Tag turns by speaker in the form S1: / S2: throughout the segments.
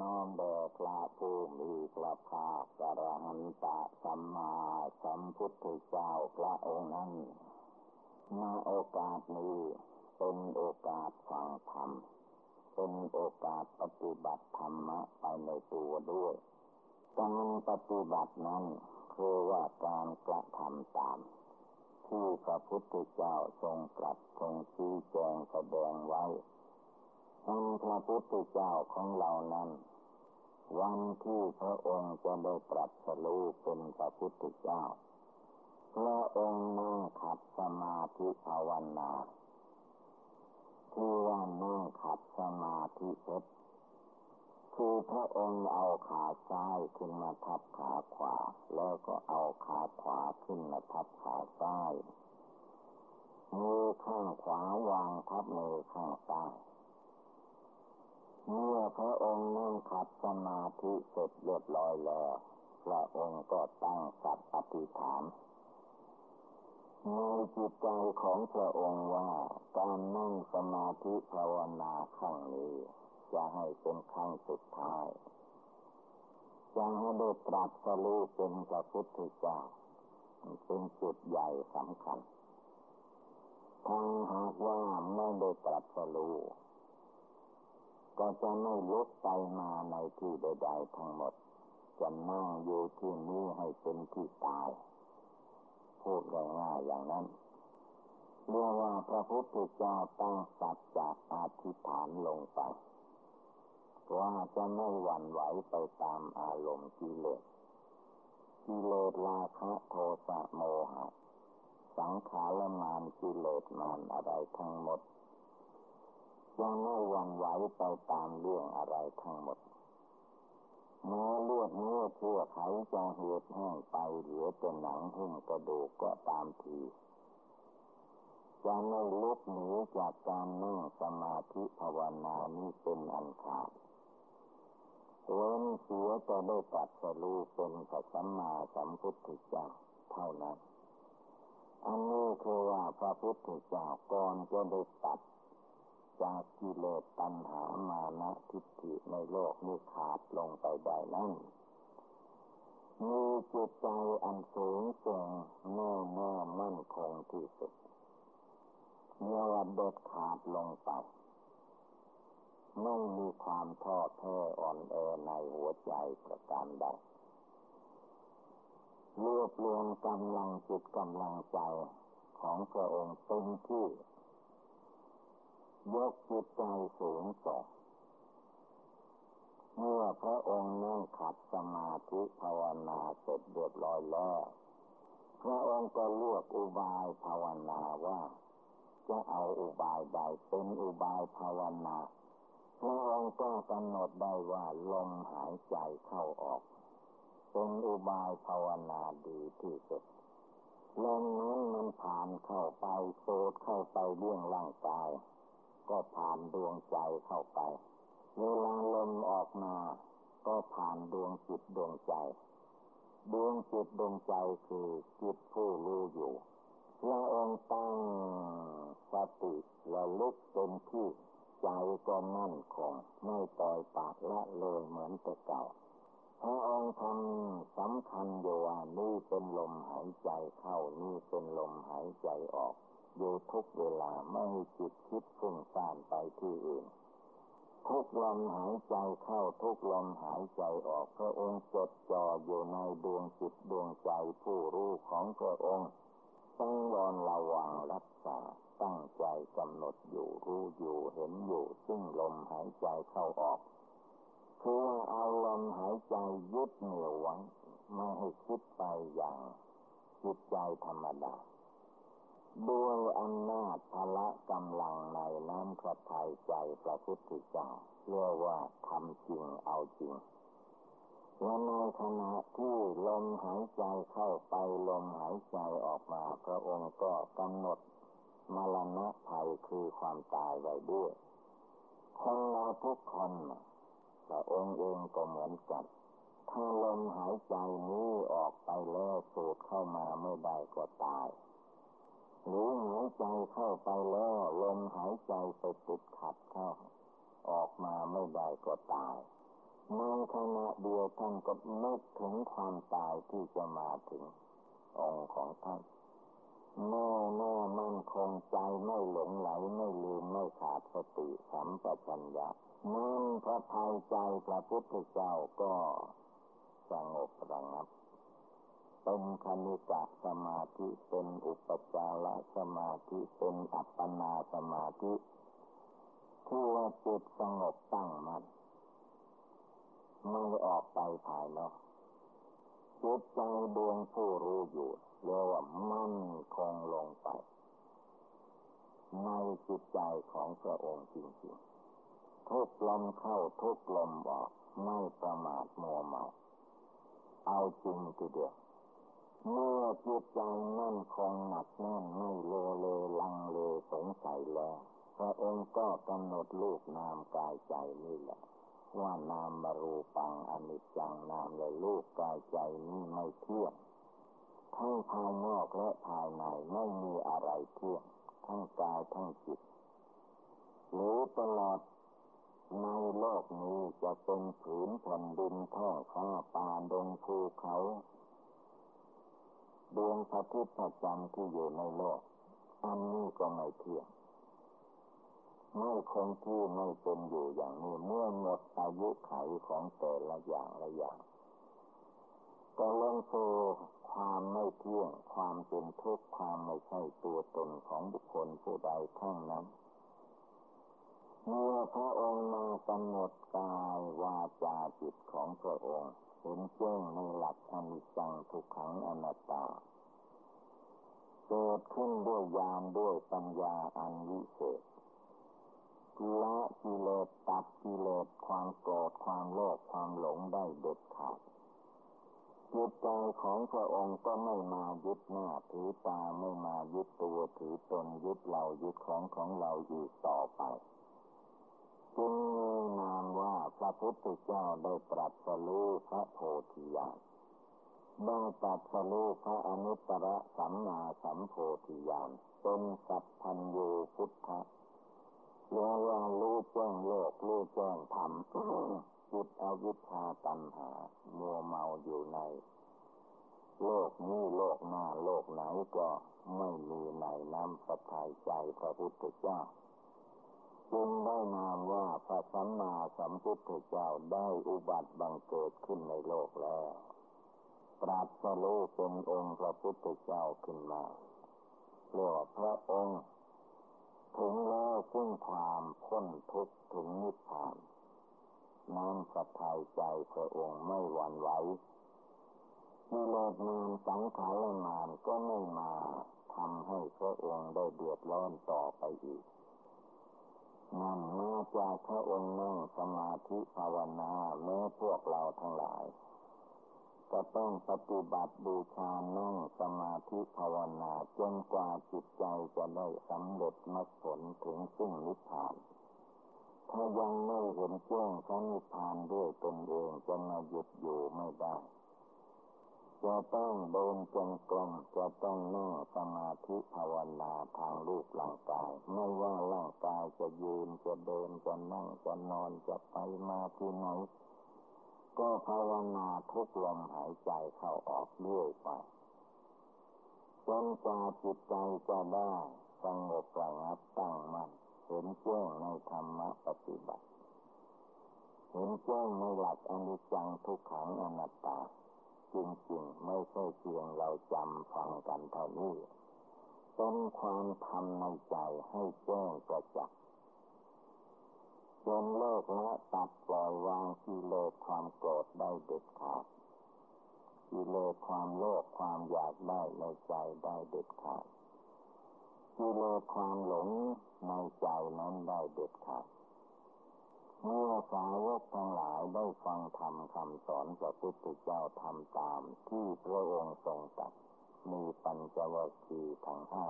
S1: น้อมแด่พระผู้มีพระภาคกระหันตะสัมมาสัมพุทธเจ้าพระองค์นั้นมาโอกาสนี้เป็นโอกาสฟังธรรม เป็นโอกาสปฏิบัติธรรมะไปในตัวด้วยการปฏิบัตินั้นคือว่าการกระทำตาม ที่พระพุทธเจ้าทรงตรัสทรงชี้แจงแสดงไว้ ท่านพระพุทธเจ้าของเรานั้น วันที่พระองค์จะได้ตรัสรู้เป็นพระพุทธเจ้าพระองค์นั่งขัดสมาธิภาวนาที่ว่านั่งขัดสมาธิเพชรคือพระองค์เอาขาซ้ายขึ้นมาทับขาขวา แล้วก็เอาขาขวาขึ้นมาทับขาซ้ายมือข้างขวาวางทับมือข้างซ้าย เมื่อพระองค์นั่งขัดสมาธิเสร็จเรียบร้อยแล้วพระองค์ก็ตั้งสัตว์อธิษฐานในจิตใจของพระองค์ว่าการนั่งสมาธิภาวนาครั้งนี้ จะให้เป็นครั้งสุดท้ายจะให้ได้ตรัสรู้เป็นพระพุทธเจ้าเป็นจุดใหญ่สำคัญทางหากว่าไม่ได้ตรัสรู้ ก็จะไม่ลุกไปมาในที่ใดๆทั้งหมด จะนั่งอยู่ที่นี้ให้เป็นที่ตาย พูดง่ายๆอย่างนั้นเรียกว่าพระพุทธเจ้าตั้งสัจจะอธิษฐานลงไป ว่าจะไม่หวั่นไหวไปตามอารมณ์กิเลสกิเลสราคะโทสะโมหะ สังขารมานกิเลสมานอะไรทั้งหมด ยังไม่หวั่นไหวไปตามเรื่องอะไรทั้งหมดแม้เลือดเนื้อเชื่อไขจะเหือดแห้งไปเหลือแต่หนังหุ้มกระดูกก็ตามทีจะไม่ลุกหนีจากการนั่งสมาธิภาวนานี้เป็นอันขาดเว้นเสียจะได้ตัดสรู้เป็นพระสัมมาสัมพุทธเจ้าเท่านั้น อันนี้คือว่าพระพุทธเจ้าก่อนจะได้ตัด จากกิเลสตัณหามานะทิฏฐิในโลกนี้ขาดลงไปได้นั้นมีจิตใจอันสูงส่งแน่แน่มั่นคงที่สุดเมื่อวเด็ดขาดลงไปไม่มีความท้อแท้อ่อนแอในหัวใจประการใดรวบรวมกำลังจิตกำลังใจของพระองค์เต็มที่ ยกจิตใจสูงส่งเมื่อพระองค์นั่งขัดสมาธิภาวนาเสร็จเรียบร้อยแล้วพระองค์ก็เลือกอุบายภาวนาว่า จะเอาอุบายใดเป็นอุบายภาวนาพระองค์ก็กำหนดได้ว่าลมหายใจเข้าออกเป็นอุบายภาวนาดีที่สุดลมนั้นมันผ่านเข้าไปโสดเข้าไปเบื้องร่างกาย ก็ผ่านดวงใจเข้าไป เวลาลมออกมา ก็ผ่านดวงจิตดวงใจ ดวงจิตดวงใจคือจิตผู้รู้อยู่พระองค์ตั้งสติระลึกเป็นที่ใจก็มั่นคงไม่ปล่อยปากละเลยเหมือนแต่เก่าพระองค์ทำสำคัญอยู่ว่านี่เป็นลมหายใจเข้านี่เป็นลมหายใจออก อยู่ทุกเวลาไม่ให้จิตคิดฟุ้งซ่านไปที่อื่น ทุกลมหายใจเข้าทุกลมหายใจออกพระองค์จดจ่ออยู่ในดวงจิตดวงใจผู้รู้ของพระองค์ต้องรอนระวังรักษาตั้งใจกำหนดอยู่รู้อยู่เห็นอยู่ซึ่งลมหายใจเข้าออกคือเอาลมหายใจยึดเหนี่ยวไว้ไม่ให้คิดไปอย่างจิตใจธรรมดา ด้วยอำนาจพละกำลังในน้ำพระทัยใจพระพุทธเจ้าเรียกว่าทำจริงเอาจริงและในขณะที่ลมหายใจเข้าไปลมหายใจออกมา พระองค์ก็กำหนดมรณะภัยคือความตายไว้ด้วยคนเราทุกคนพระองค์เองก็เหมือนกันถ้าลมหายใจนี้ออกไปแล้วสูดเข้ามาไม่ได้ก็ตาย รือหายใจเข้าไปแล้วลมหายใจไปติดขัดเข้า ออกมาไม่ได้ก็ตายในขณะเดียวท่านก็นึกถึงความตายที่จะมาถึง องค์ของท่านแน่แน่มั่นคงใจไม่หลงไหลไม่ลืมไม่ขาดสติสัมปชัญญะนั่นพระทัยใจพระพุทธเจ้าก็สงบระงับ เป็นคณิกะสมาธิเป็นอุปจารสมาธิเป็นอัปปนาสมาธิที่ว่าจิตสงบตั้งมัน่นไม่ออกไปภายนอกจิตใจดวงผู้รู้อยู่เรียกว่ามั่นคงลงไป ในจิตใจของพระองค์จริงๆทุกลมเข้าทุกลมออก ไม่ประมาทมัวเมา เอาจริงทีเดียว เมื่อจิตใจมั่นคงหนักแน่นไม่โลเลลังเลสงสัยแล้วพระองค์ก็กำหนดลูกนามกายใจนี่แหละ ว่านามบรูปังอนิจจังนามเลยลูกกายใจนี้ไม่เที่ยงทั้งภายนอกและภายในไม่มีอะไรเที่ยงทั้งกายทั้งจิตหรือตลอดในโลกนี้จะเป็นผืนแผ่นดินท้องฟ้าป่าดงภูเขา ดวงพระพุทธจันทร์ที่อยู่ในโลก อันนี้ก็ไม่เที่ยงไม่คงที่ไม่เป็นอยู่อย่างนี้เมื่อหมดอายุไขของแต่ละอย่างละอย่างก็ลงสู่ความไม่เที่ยง ความเป็นทุกข์ความไม่ใช่ตัวตนของบุคคลผู้ใดทั้งนั้น เมื่อพระองค์มากำหนดกายวาจาจิตของพระองค์ เห็นแจ้งในหลักอนิจจังทุกขังอนัตตา เกิดขึ้นด้วยญาณด้วยปัญญาอันวิเศษละกิเลสตัดกิเลสความโกรธความโลภความหลงได้เด็ดขาดจิตใจของพระองค์ก็ไม่มายึดหน้าถือตาไม่มายึดตัวถือตนยึดเรายึดของของเราอีกต่อไปจึงมีนามว่า พุทธเจ้าได้ตรัสรู้พระโพธิญาณได้ตรัสรู้พระอนุตตรสัมมาสัมโพธิญาณเป็นสัพพัญญูพุทธะเรียกว่ารู้แจ้งโลกรู้แจ้งธรรมจิตอวิชชาตัณหา มัวเมาอยู่ใน โลกนี้โลกหน้าโลกไหนก็ไม่มีในน้ำประทัยใจพระพุทธเจ้า จึงได้นามว่าพระสัมมาสัมพุทธเจ้าได้อุบัติบังเกิดขึ้นในโลกแล้วตรัสรู้เป็นองค์พระพุทธเจ้าขึ้นมาเรียกว่าพระองค์ถึงแล้วซึ่งความพ้นทุกข์ถึงนิพพานน้ำสะทายใจพระองค์ไม่หวั่นไหวมีโลดมานสังขารมานก็ไม่มาทำให้พระองค์ได้เดือดร้อนต่อไปอีก นั่นมาจากพระองค์นั่งสมาธิภาวนาแม้พวกเราทั้งหลาย จะต้องปฏิบัติบูชานั่งสมาธิภาวนาจนกว่าจิตใจจะได้สำเร็จมรรคผลถึงซึ่งนิพพาน ถ้ายังไม่เห็นแจ้งพระนิพพานด้วยตนเองจะมาหยุดอยู่ไม่ได้ จะต้องเดินจงกรมจะต้องนั่งสมาธิภาวนาทางรูปร่างกาย ไม่ว่าร่างกายจะยืนจะเดินจะนั่งจะนอนจะไปมาที่ไหนก็ภาวนาทุกลมหายใจเข้าออกเรื่อยไปจนกว่าจิตใจจะได้สงบระงับตั้งมั่นเห็นแจ้งในธรรมะปฏิบัติ เห็นแจ้งในหลักอนิจจังทุกขังอนัตตา จริงๆไม่ใช่เพียงเราจำฟังกันเท่านี้เป็นความทำในใจให้แจ้งประจักจนเลิกละตัดปล่อยวางกิเลสความโกรธได้เด็ดขาดกิเลสความโลภความอยากได้ในใจได้เด็ดขาดกิเลสความหลงในใจนั้นได้เด็ดขาด เมื่อสาวกทั้งหลายได้ฟังธรรมคำสอนพระพุทธเจ้าทำตาม ที่พระองค์ทรงตัดมีปัญจวัคคีย์ทั้งห้า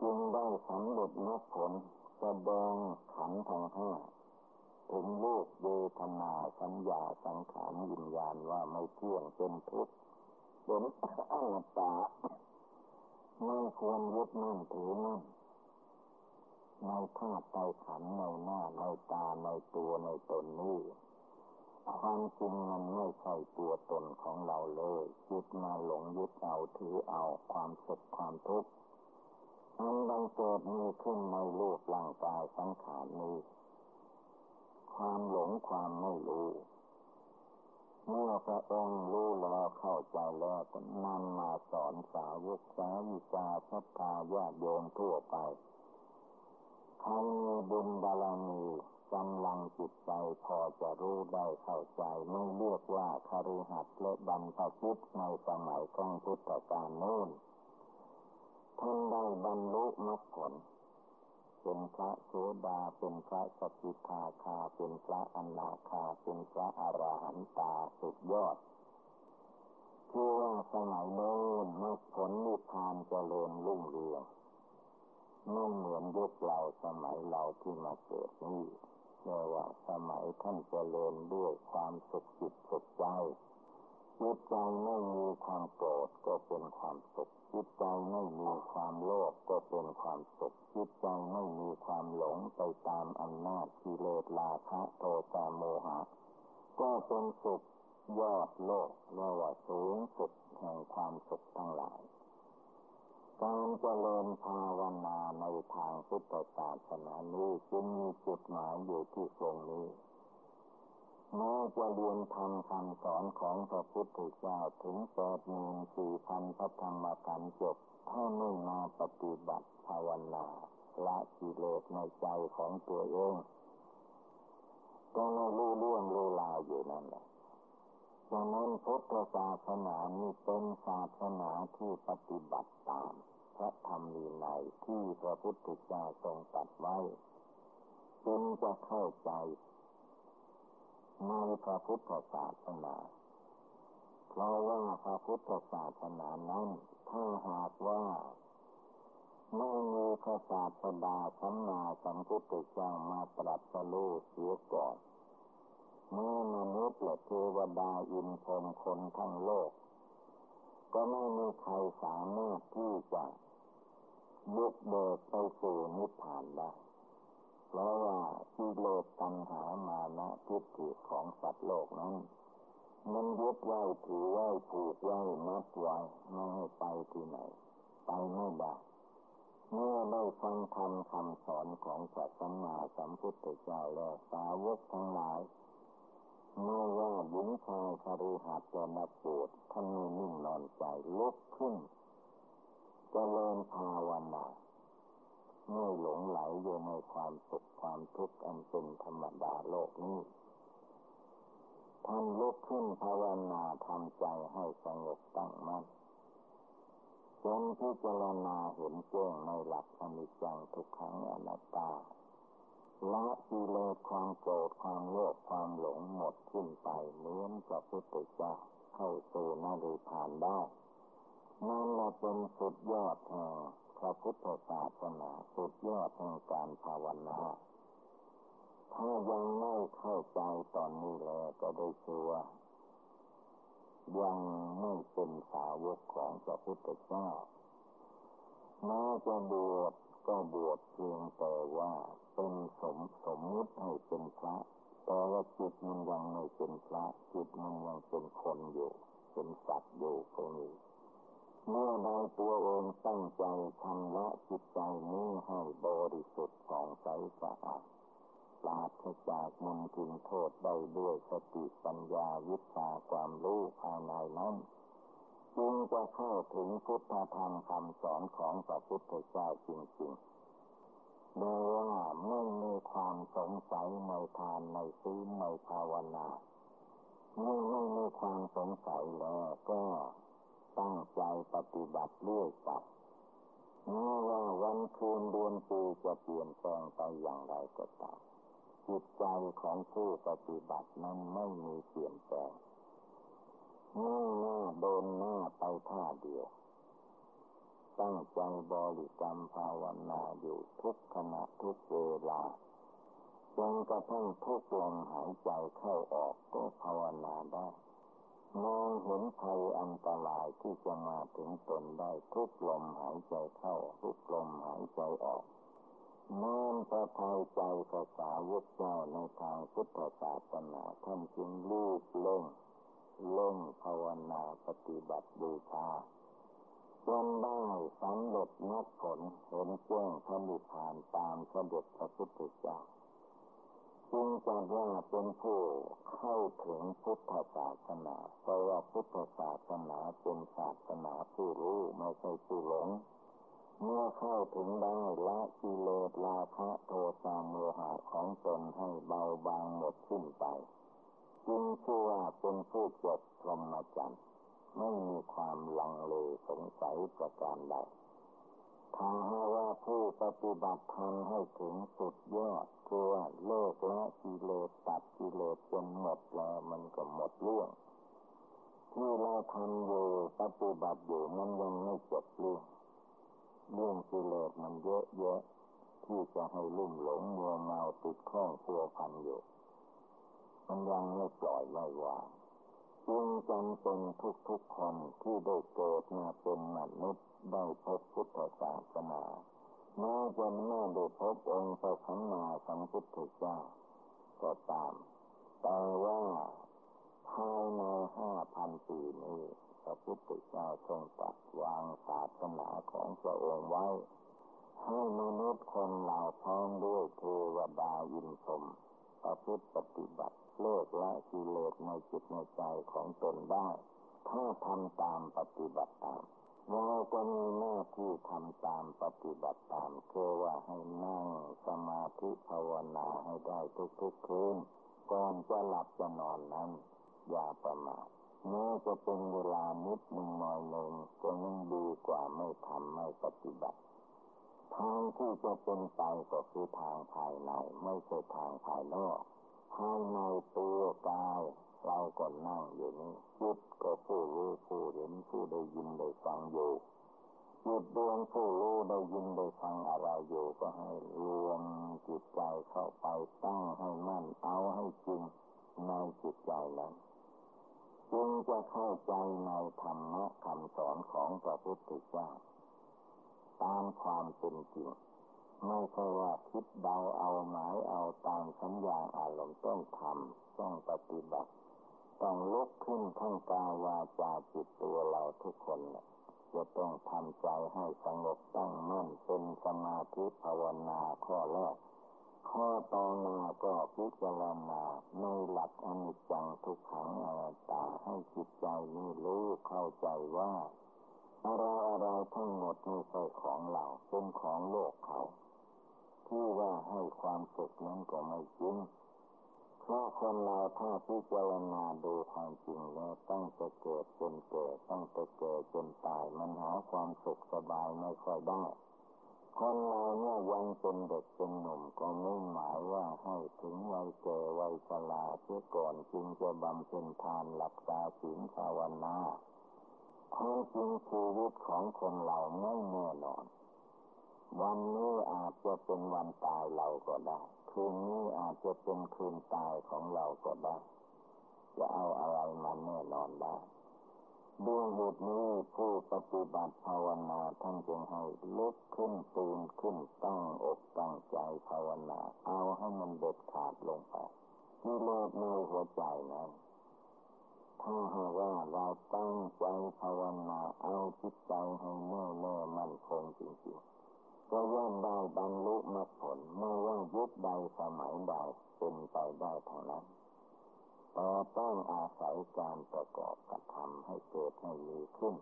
S1: จึงได้สำเร็จมรรคผลแสดงขันทั้งห้าถึงลูกเวทนาสัญญาสังขารวิญญาณว่าไม่เที่ยงเป็นทุกข์เป็นอนัตตาไม่ควรยึดมั่นถือมั่น ในธาตุในขันในหน้าในตาในตัวในตนนี้ความจริงมันไม่ใช่ตัวตนของเราเลยจิตมาหลงยึดเอาถือเอาความสุขความทุกข์อันบังเกิดมีขึ้นในรูปร่างกายสังขารนี้ ความหลงความไม่รู้เมื่อพระองค์รู้แล้วเข้าใจแล้วก็นำมาสอนสาวกสาวิกาสัตตาญาติโยมทั่วไป ใครมีบุญบารมีกำลังจิตใจพอจะรู้ได้เข้าใจไม่เรียกว่าคาริหัดและบรรพชิตในสมัยครั้งพุทธกาลโน้นท่านได้บรรลุมรรคผลเป็นพระโสดาเป็นพระสกิทาคาเป็นพระอนาคาเป็นพระอรหันตาสุดยอดคือว่าสมัยโน้นมรรคผลนิพพานเจริญรุ่งเรือง ไม่เหมือนยุคเราสมัยเราที่มาเกิดนี้เรียว่าสมัยท่านเจริญด้วยความสุขจิตสุขใจจิตใจไม่มีความโกรธก็เป็นความสุขจิตใจไม่มีความโลภก็เป็นความสุขจิตใจไม่มีความหลงไปตามอำนาจกิเลสราคะโทสะโมหะ ก็เป็นสุขยอดโลกเรียกว่าสูงสุดแห่งความสุขทั้งหลาย การเจริญภาวนาในทางพุทธศาสนานี้จึงมีจุดหมายอยู่ที่ตรงนี้แม้จะเรียนทำคำสอนของพระพุทธเจ้าถึงแปดหมื่นสี่พันพระธรรมกันจบถ้าไม่มาปฏิบัติภาวนาละกิเลสในใจของตัวเองก็ไม่รู้เรื่องรู้ราวอยู่นั่นแหละ ฉะนั้นพุทธศาสนานี้เป็นศาสนาที่ปฏิบัติตาม พระธรรมวินัยที่พระพุทธเจ้าทรงตัดไว้จึงจะเข้าใจในพระพุทธศาสนาเพราะว่าพระพุทธศาสนานั้น ถ้าหากว่าไม่มีพระศาสดาสัมมาสัมพุทธเจ้ามาตรัสรู้เสียก่อน เมื่อมนุษย์และเทวดาอินพรมคนทั้งโลก ก็ไม่มีใครสามารถที่จะยุกเบิกไปสู่นิพพานได้เพราะว่าที่โลกตัณหามานะทิฏฐิของสัตว์โลกนั้น มันยึดไว้ถือไว้ผูกไว้มัดไว้ไม่ให้ไปที่ไหน ไปไม่ได้เมื่อได้ฟังธรรมคำสอนของพระสัมมาสัมพุทธเจ้าแล้วสาวกทั้งหลาย ไม่ว่าหญิงชายคาริหัดจะนับปวดท่านไม่นิ่งนอนใจลุกขึ้นจเจริญภาวนาไม่หลงไหลอยู่ในความสุขความทุกข์อันเป็นธรรมดาโลกนี้ท่านลุกขึ้นภาวนาทำใจให้สงบตั้งมั่นจนพิจารณาเห็นแจ้งในหลักอนิจจังทุกขังอนัตตา ละกิเลสความโกรธความโลภความหลงหมดขึ้นไปเหมือนพระพุทธเจ้าเข้าสู่นาริพานได้นั่นแหละเป็นสุดยอดแห่งพระพุทธศาสนาสุดยอดแห่งการภาวนาถ้ายังไม่เข้าใจตอนนี้แล้วก็ได้ชื่อว่ายังไม่เป็นสาวกของพระพุทธเจ้าแม้จะบวชก็บวชเพียงแต่ว่า เป็นสมสมมุติให้เป็นพระแต่ว่าจิตมันยังไม่เป็นพระจิตมันยังเป็นคนอยู่เป็นสัตว์อยู่ตรงนี้เมื่อใดตัวเองตั้งใจทำละจิตใจนี้ให้บริสุทธิ์ของใสสะอาดปราศจากมลทินโทษได้ด้วยสติปัญญาวิชาความรู้ภายในนั้นจึงจะเข้าถึงพุทธธรรมคำสอนของพระพุทธเจ้าจริงๆ ดยว่าไม่มีความสงสัยในทานในศีลในภาวนาเมื่อไม่มีความสงสัยแล้วก็ตั้งใจปฏิบัติเรื่อยไปไม่ว่าวันคืนเดือนปีจะเปลี่ยนแปลงไปอย่างไรก็ตามจิตใจของผู้ปฏิบัตินั้นไม่มีเปลี่ยนแปลงมุ่งหน้าเดินหน้าไปท่าเดียว ตั้งใจบริกรรมภาวนาอยู่ทุกขณะทุกเวลาจนกระทั่งทุกลมหายใจเข้าออกก็ภาวนาได้มองเห็นภัยอันตรายที่จะมาถึงตนได้ทุกลมหายใจเข้าทุกลมหายใจออกน้อมพระทัยใจภาษาวกเจ้าในทางพุทธศาสนาท่านจึงลูกเล่งเล่งภาวนาปฏิบัติบูชา จนได้สำเร็จมรรคผลเห็นแจ้งพระนิพพานตามเด็จพระพุทธเจ้าจึงจะว่าเป็นผู้เข้าถึงพุทธศาสนาเพราะว่าพุทธศาสนาเป็นศาสนาผู้รู้ไม่ใช่ผู้หลง เมื่อเข้าถึงได้ละกิเลสราคะโทสะโมหะของตนให้เบาบางหมดสิ้นไป จึงชื่อว่าเป็นผู้จบพรหมจรรย์ ไม่มีความลังเลสงสัยประการใดถ้ว่าผู้ปฏิบัติธรรมให้ถึงสุดยอดคือว่าเลิกละกิเลสตัดกิเลสจนหมดแล้วมันก็หมดเรื่องที่เราทำอยู่ปฏิบัติอยู่มันยังไม่จบเรื่องเรื่องกิเลสมันเยอะแยะที่จะให้ลุ่มหลงมัวเมาติดข้องพัวพันอยู่ มันยังไม่ปล่อยไม่วาง จึงจำเป็นทุกๆคนที่ได้เกิดมาเป็นมนุษย์ได้พบพุทธศาสนาแม้จะไม่ได้พบองค์พระสัมมาสัมพุทธเจ้าก็ตาม แต่ว่าภายในห้าพันปีนี้พระพุทธเจ้าทรงตัดวางศาสนาของพระองค์ไว้ ให้มนุษย์คนเหล่าพร้อมด้วยเทวดายินชม ประพฤติปฏิบัติเลิกละกิเลสในจิตในใจของตนได้ ถ้าทำตามปฏิบัติตามเราก็มีหน้าที่ทำตามปฏิบัติตามคือว่าให้นั่งสมาธิภาวนาให้ได้ทุกๆคืนก่อนจะหลับจะนอนนั้น อย่าประมาทแม้จะเป็นเวลานิดหนึ่งหน่อยหนึ่งก็ยังดีกว่าไม่ทำไม่ปฏิบัติ ทางที่จะเป็นไปก็คือทางภายในไม่ใช่ทางภายนอกภายในตัวกายเราก็นั่งอยู่นี่จิตก็ผู้รู้ผู้เห็นผู้ได้ยินได้ฟังอยู่จิตดวงผู้รู้ได้ยินได้ฟังอะไรอยู่ก็ให้รวมจิตใจเข้าไปตั้งให้มั่นเอาให้จริงในจิตใจนั้นจึงจะเข้าใจในธรรมะคำสอนของพระพุทธเจ้า ตามความเป็นจริงไม่ใช่ว่าคิดเดาเอาหมายเอาตามสัญญาอารมณ์ต้องทำต้องปฏิบัติ ต้องลุกขึ้นทั้งกายวาจาจิตตัวเราทุกคนจะต้องทำใจให้สงบตั้งมั่นเป็นสมาธิภาวนาข้อแรก ข้อต่อมาก็พิจารณาในหลักอนิจจังทุกขังอนัตตาให้จิตใจนี้รู้เข้าใจว่า อะไรอะไรทั้งหมดไม่ใช่ของเราเป็นของโลกเขาที่ว่าให้ความสุขนั้นก็ไม่จริงเพราะคนเราถ้าพิจารณาดูความจริงแล้วตั้งแต่เกิดจนเกิดตั้งแต่เกิดจนตายมันหาความสุขสบายไม่ค่อยได้คนเราเมื่อยังเป็นเด็กเป็นหนุ่มก็มุ่งหมายว่าให้ถึงวัยแก่วัยชราเสียก่อนจึงจะบำเพ็ญทานหลักษาศีลภาวนา ความจริงชีวิตของคนเราไม่แน่นอน วันนี้อาจจะเป็นวันตายเราก็ได้ คืนนี้อาจจะเป็นคืนตายของเราก็ได้ จะเอาอะไรมาแน่นอนได้ด้วยเหตุนี้ผู้ปฏิบัติภาวนาท่านจึงให้ลุกขึ้นตื่นขึ้นตั้งอกตั้งใจภาวนา เอาให้มันเด็ดขาดลงไปที่โลดในหัวใจนั้น ถ้าหากว่าเราตั้งใจภาวนาเอาจิตใจให้แน่แน่มั่นคงจริงๆก็ย่อมได้บรรลุมรรคผลไม่ว่ายุคใดสมัยใดเป็นไปได้เทั้งนั้นแต่ต้องอาศัยการประกอบกระทำให้เกิดให้มีขึ้น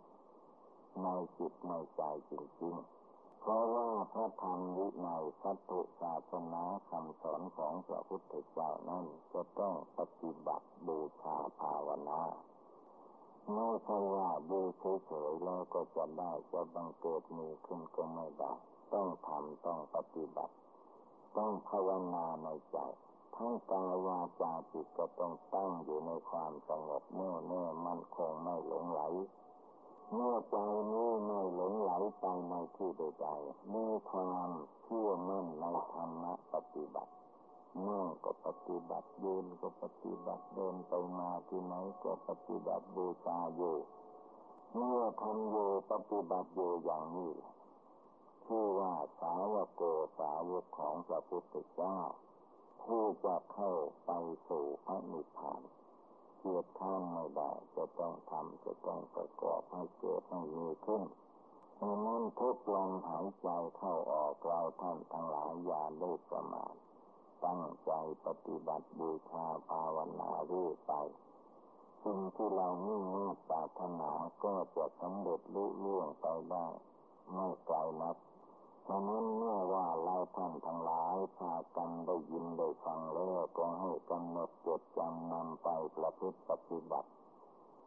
S1: ในจิตในใจจริงๆเพราะว่า พระธรรมวินัยสัตตุศาสนาคำสอนของพระพุทธเจ้านั้นจะต้องปฏิบัติบูชาภาวนาไม่ใช่ว่าดูเฉยๆแล้วก็จะได้จะบังเกิดมีขึ้นก็ไม่ได้ต้องทำต้องปฏิบัติ ต้องภาวนาในใจทั้งกายวาจาจิตก็ต้องตั้งอยู่ในความสงบแน่แน่มั่นคงไม่หลงไหล เมื่อใจนี้ไม่หลงไหลไปในที่ใดๆมีความเชื่อมั่นในธรรมะปฏิบัตินั่งก็ปฏิบัติยืนก็ปฏิบัติเดินไปมาที่ไหนก็ปฏิบัติบูชาอยู่เมื่อทำอยู่ปฏิบัติอยู่อย่างนี้ชื่อว่าสาวกโกสาวกของพระพุทธเจ้าผู้จะเข้าไปสู่พระนิพพาน เกียจข้างไม่ได้ จะต้องทำจะต้องประกอบให้เกิดให้มีขึ้นดังนั้นทุกลมหายใจเข้าออกเราท่านทั้งหลายอย่าได้ประมาทตั้งใจปฏิบัติบูชาภาวนาเรื่อยไปสิ่งที่เรานิ่งมุ่งปรารถนาก็จะสำเร็จลุล่วงไปได้ ไม่ไกลนัก ฉะนั้นเมื่อว่าเราท่านทั้งหลายพากันได้ยินได้ฟังแล้วก็ให้กำหนดจดจำนำไปประพฤติปฏิบัติ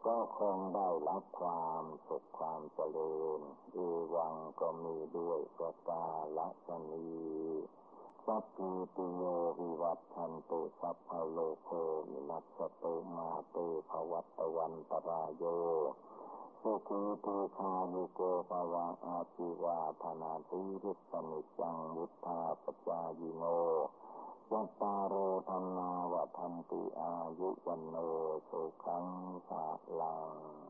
S1: ก็คงได้รับความสุขความเจริญเอวังก็มีด้วยประกาศชนีสัพพิติโยวิวัตชันตุสัพพโลโควินัสตุมาเตภวัตวันตรายโย สุขีทีคาลุโกภวะอาชีวาธนาติริสมิจังมุทธาปจายิโนวัตาโรธรรมาวัฒนติอายุวันโนสุขังสาลัง